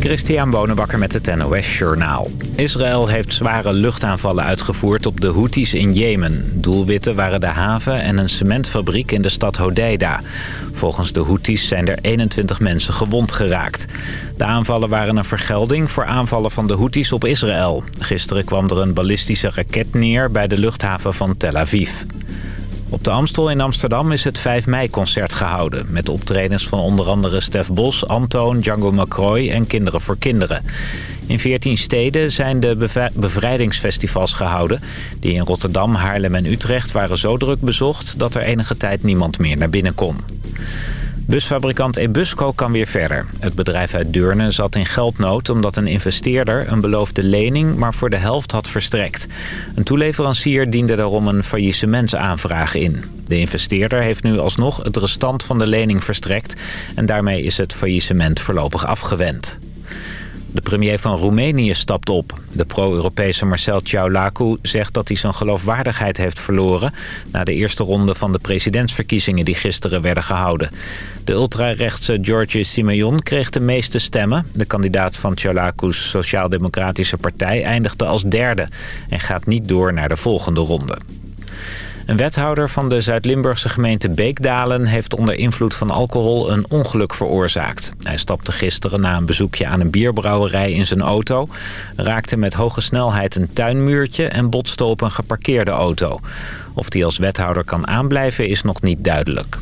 Christian Bonenbakker met het NOS Journaal. Israël heeft zware luchtaanvallen uitgevoerd op de Houthis in Jemen. Doelwitten waren de haven en een cementfabriek in de stad Hodeida. Volgens de Houthis zijn er 21 mensen gewond geraakt. De aanvallen waren een vergelding voor aanvallen van de Houthis op Israël. Gisteren kwam er een ballistische raket neer bij de luchthaven van Tel Aviv. Op de Amstel in Amsterdam is het 5 mei-concert gehouden... met optredens van onder andere Stef Bos, Antoon, Django McCroy en Kinderen voor Kinderen. In 14 steden zijn de bevrijdingsfestivals gehouden... die in Rotterdam, Haarlem en Utrecht waren zo druk bezocht... dat er enige tijd niemand meer naar binnen kon. Busfabrikant Ebusco kan weer verder. Het bedrijf uit Deurne zat in geldnood omdat een investeerder een beloofde lening maar voor de helft had verstrekt. Een toeleverancier diende daarom een faillissementsaanvraag in. De investeerder heeft nu alsnog het restant van de lening verstrekt en daarmee is het faillissement voorlopig afgewend. De premier van Roemenië stapt op. De pro-Europese Marcel Ciaulacu zegt dat hij zijn geloofwaardigheid heeft verloren... na de eerste ronde van de presidentsverkiezingen die gisteren werden gehouden. De ultrarechtse George Simeon kreeg de meeste stemmen. De kandidaat van Ciaulacu's Sociaal-Democratische Partij eindigde als derde... en gaat niet door naar de volgende ronde. Een wethouder van de Zuid-Limburgse gemeente Beekdalen... heeft onder invloed van alcohol een ongeluk veroorzaakt. Hij stapte gisteren na een bezoekje aan een bierbrouwerij in zijn auto... raakte met hoge snelheid een tuinmuurtje... en botste op een geparkeerde auto. Of hij als wethouder kan aanblijven is nog niet duidelijk.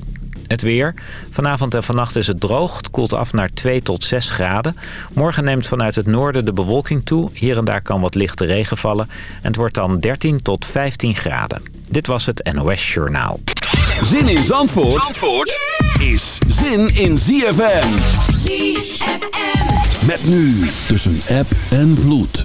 Het weer. Vanavond en vannacht is het droog. Het koelt af naar 2 tot 6 graden. Morgen neemt vanuit het noorden de bewolking toe. Hier en daar kan wat lichte regen vallen. En het wordt dan 13 tot 15 graden. Dit was het NOS Journaal. Zin in Zandvoort, Zandvoort is zin in ZFM. ZFM. Met nu tussen app en vloed.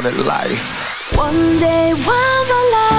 call it life. One day while the light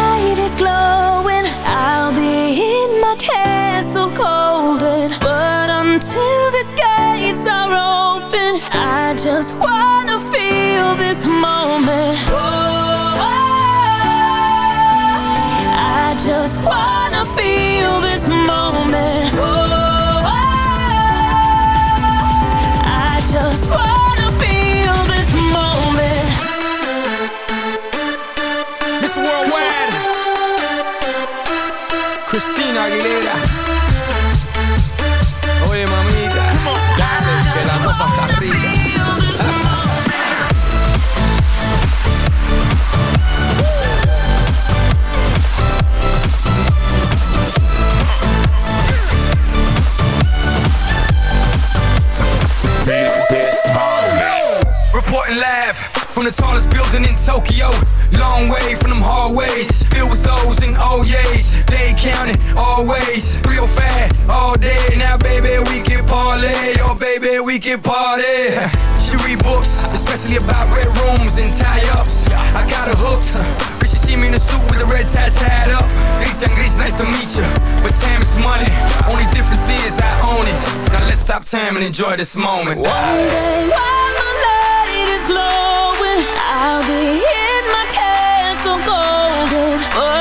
building in Tokyo. Long way from them hallways. Filled with O's and oh O's. They counting always. Real fat all day. Now, baby, we can parlay. Oh, baby, we can party. She read books, especially about red rooms and tie ups. I got her hooked. Cause she see me in a suit with the red tie tied up. And Gris, nice to meet you. But time is money. Only difference is I own it. Now let's stop time and enjoy this moment. One day while the light is glowing, I'll be in my castle golden. But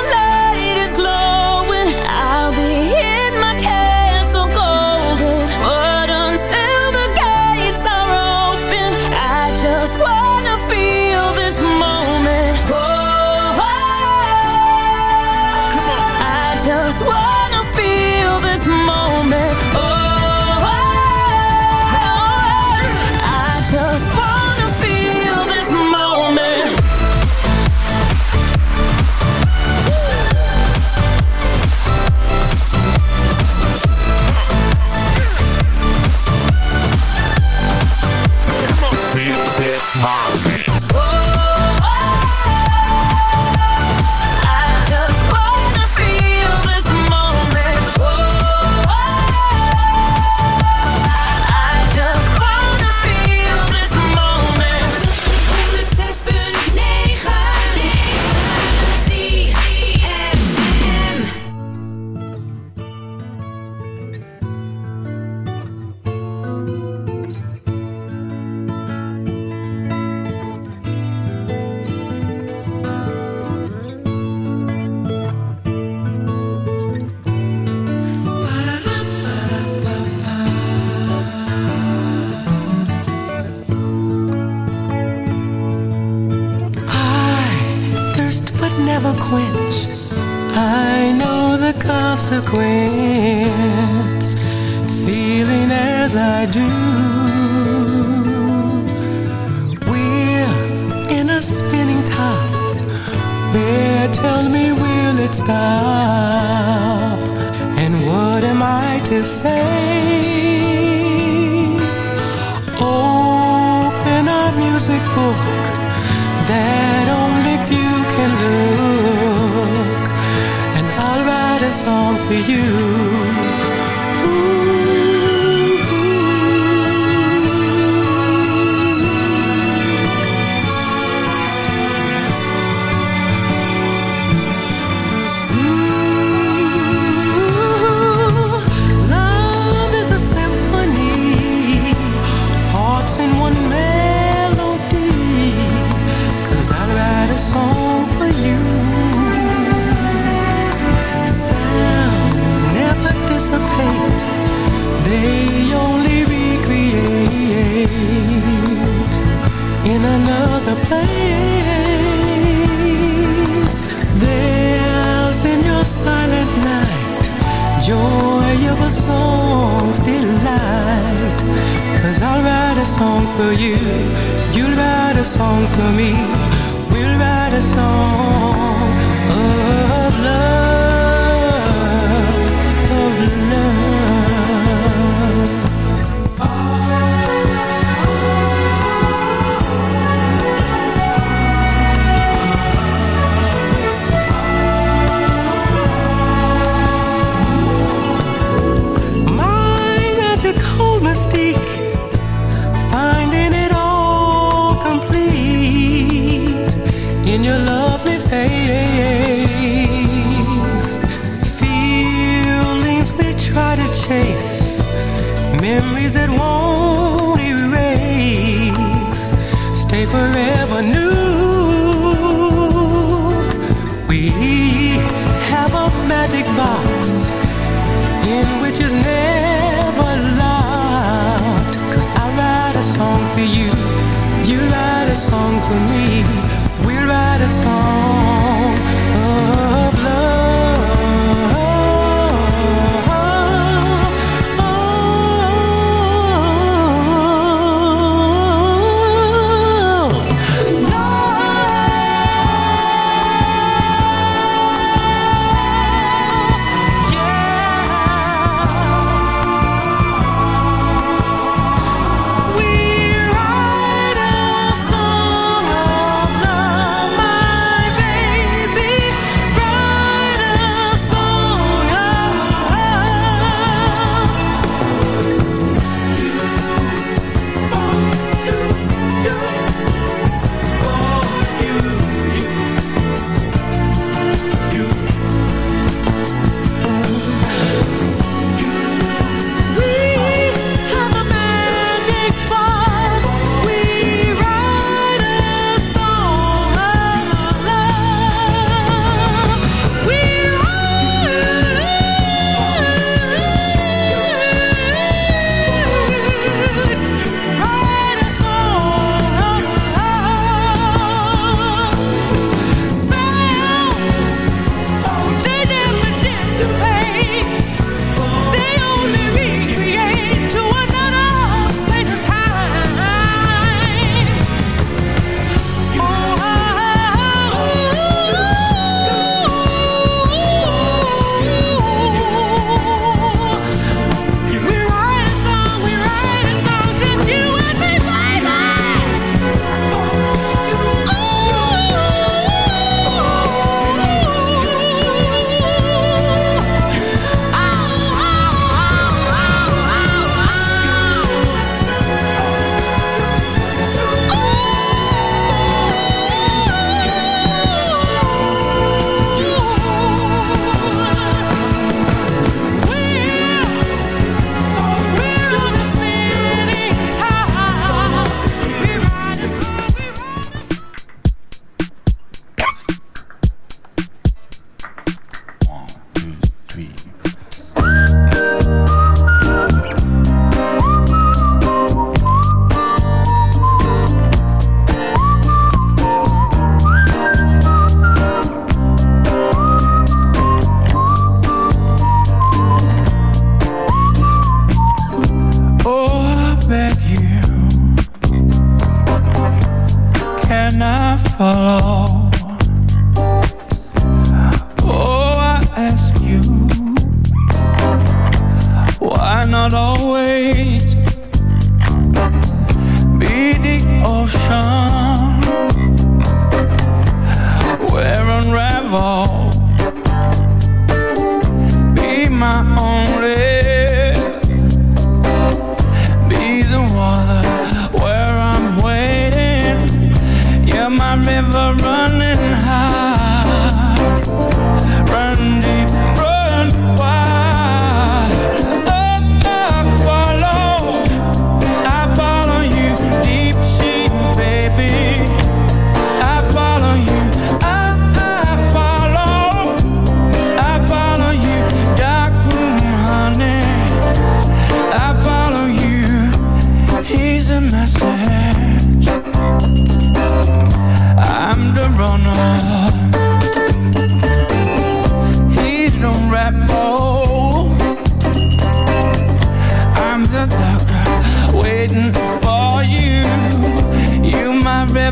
wanna feel this moment. Oh,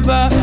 my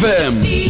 ZFM.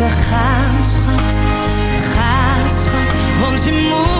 De gaan, schat. Ga, schat, want je moet.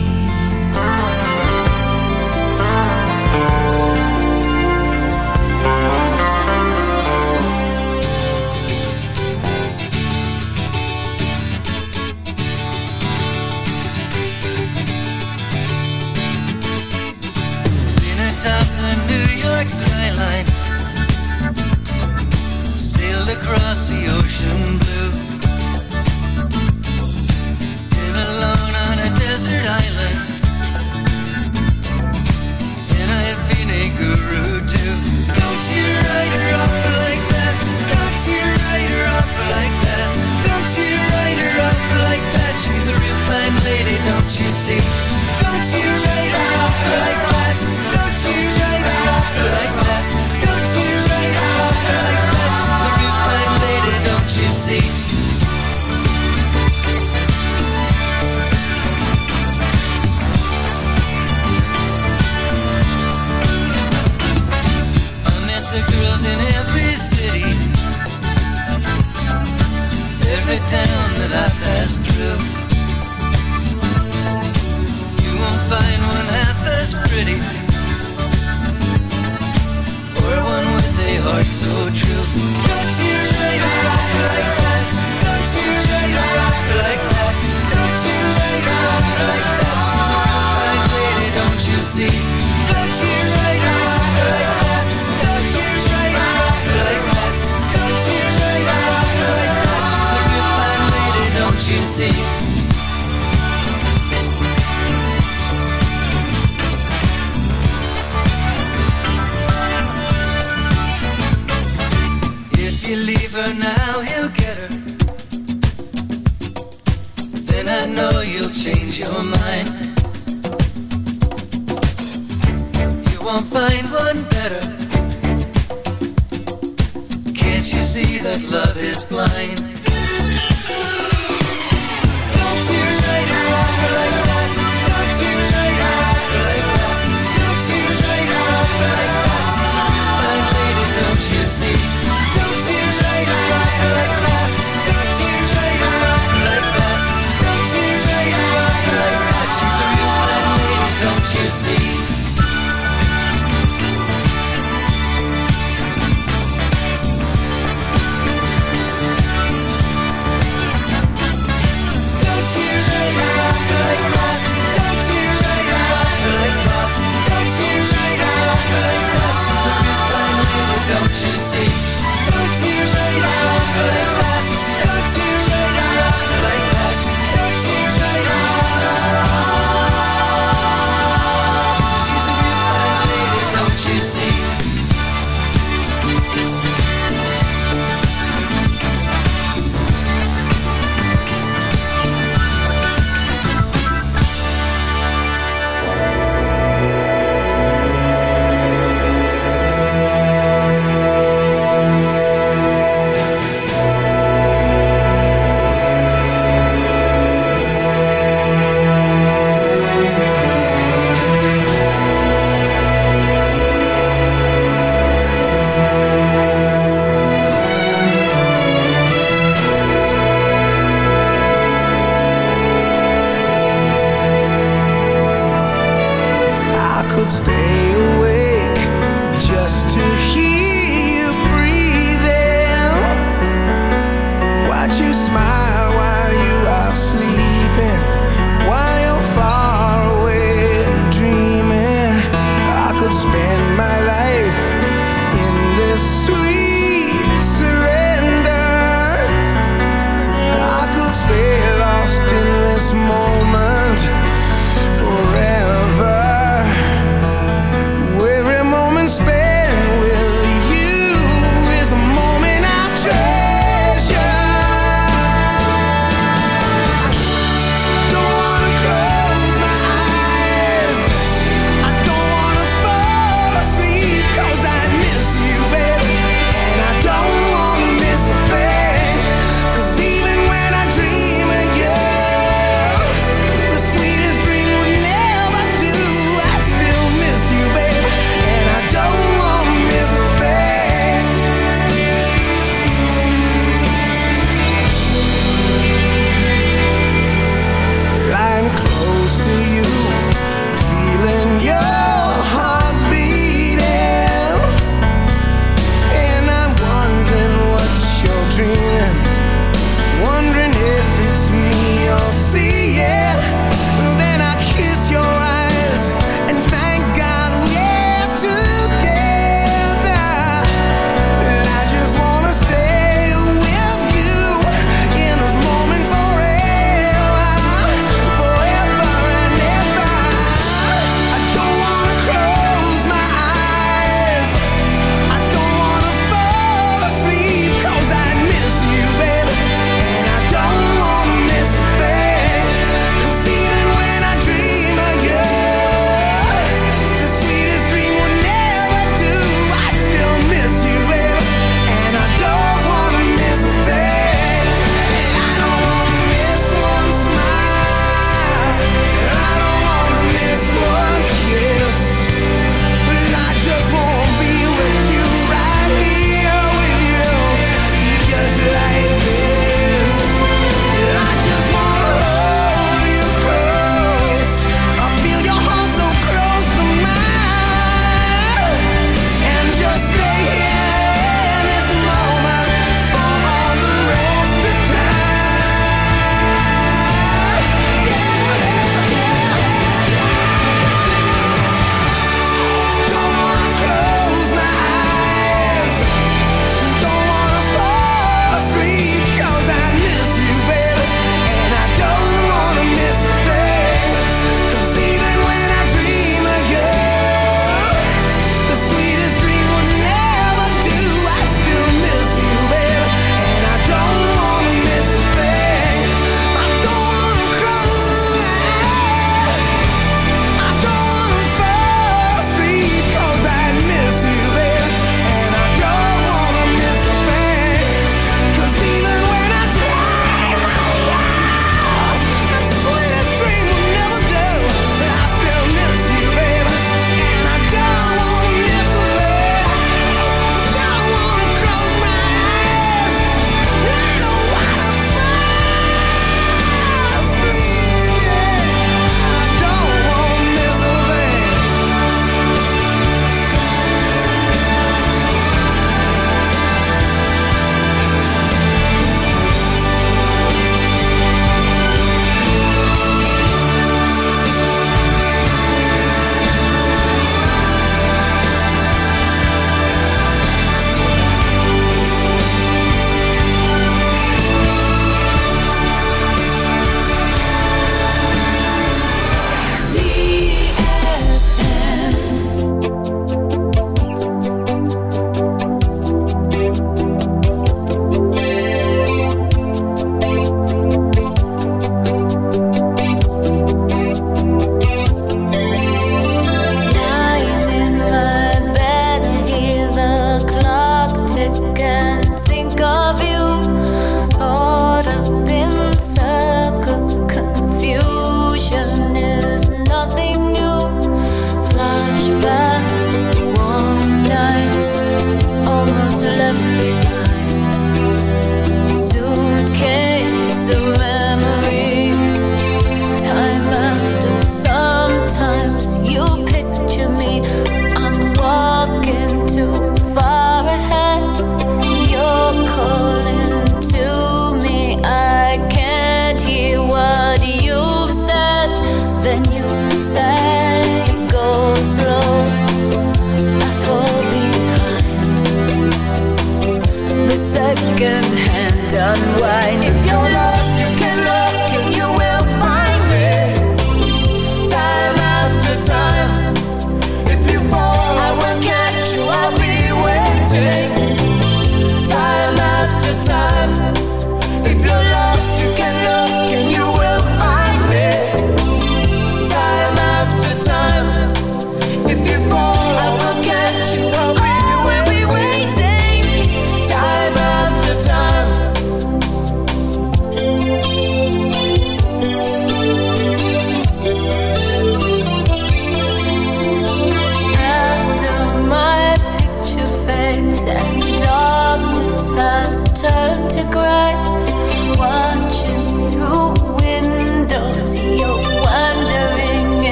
Across the ocean blue. Been alone on a desert island. And I've been a guru too. Don't you write her off like that. Don't you write her off like that. Don't you write her off like that. She's a real fine lady, don't you see? Don't you write her off like that. See? Heart so true.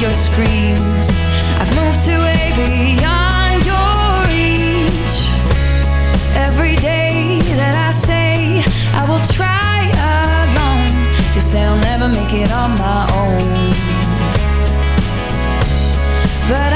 your screams. I've moved to way beyond your reach. Every day that I say I will try alone, you say I'll never make it on my own. But